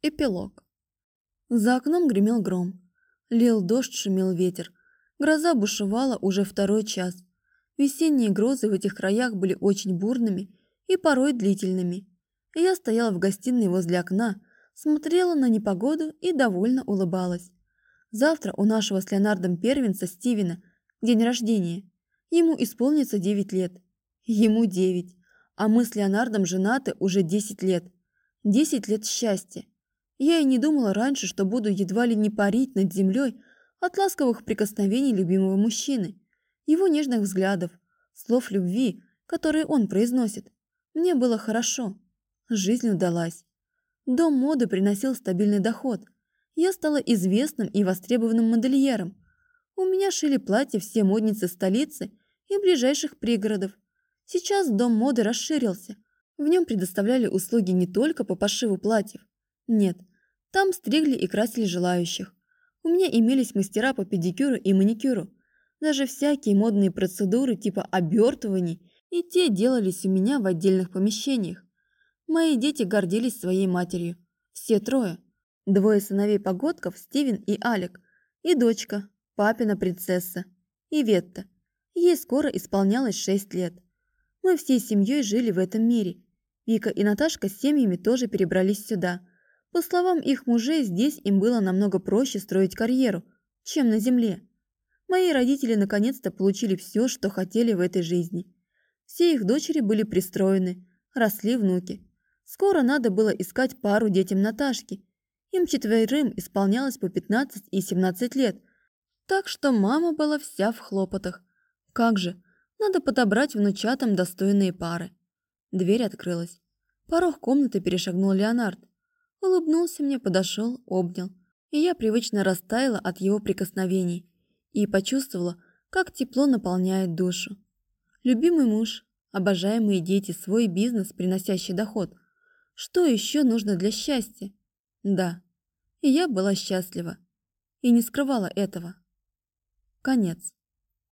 Эпилог. За окном гремел гром. Лил дождь, шумел ветер. Гроза бушевала уже второй час. Весенние грозы в этих краях были очень бурными и порой длительными. Я стояла в гостиной возле окна, смотрела на непогоду и довольно улыбалась. Завтра у нашего с Леонардом первенца Стивена день рождения. Ему исполнится 9 лет. Ему 9. А мы с Леонардом женаты уже 10 лет. 10 лет счастья. Я и не думала раньше, что буду едва ли не парить над землей от ласковых прикосновений любимого мужчины, его нежных взглядов, слов любви, которые он произносит. Мне было хорошо. Жизнь удалась. Дом моды приносил стабильный доход. Я стала известным и востребованным модельером. У меня шили платья все модницы столицы и ближайших пригородов. Сейчас дом моды расширился. В нем предоставляли услуги не только по пошиву платьев. Нет, там стригли и красили желающих. У меня имелись мастера по педикюру и маникюру. Даже всякие модные процедуры типа обертываний и те делались у меня в отдельных помещениях. Мои дети гордились своей матерью. Все трое. Двое сыновей-погодков, Стивен и Алек. И дочка, папина принцесса, Иветта. Ей скоро исполнялось шесть лет. Мы всей семьей жили в этом мире. Вика и Наташка с семьями тоже перебрались сюда – по словам их мужей, здесь им было намного проще строить карьеру, чем на земле. Мои родители наконец-то получили все, что хотели в этой жизни. Все их дочери были пристроены, росли внуки. Скоро надо было искать пару детям Наташки. Им четверым исполнялось по 15 и 17 лет, так что мама была вся в хлопотах. Как же, надо подобрать внучатам достойные пары. Дверь открылась. Порог комнаты перешагнул Леонард. Улыбнулся мне, подошел, обнял, и я привычно растаяла от его прикосновений и почувствовала, как тепло наполняет душу. Любимый муж, обожаемые дети, свой бизнес, приносящий доход. Что еще нужно для счастья? Да, и я была счастлива и не скрывала этого. Конец.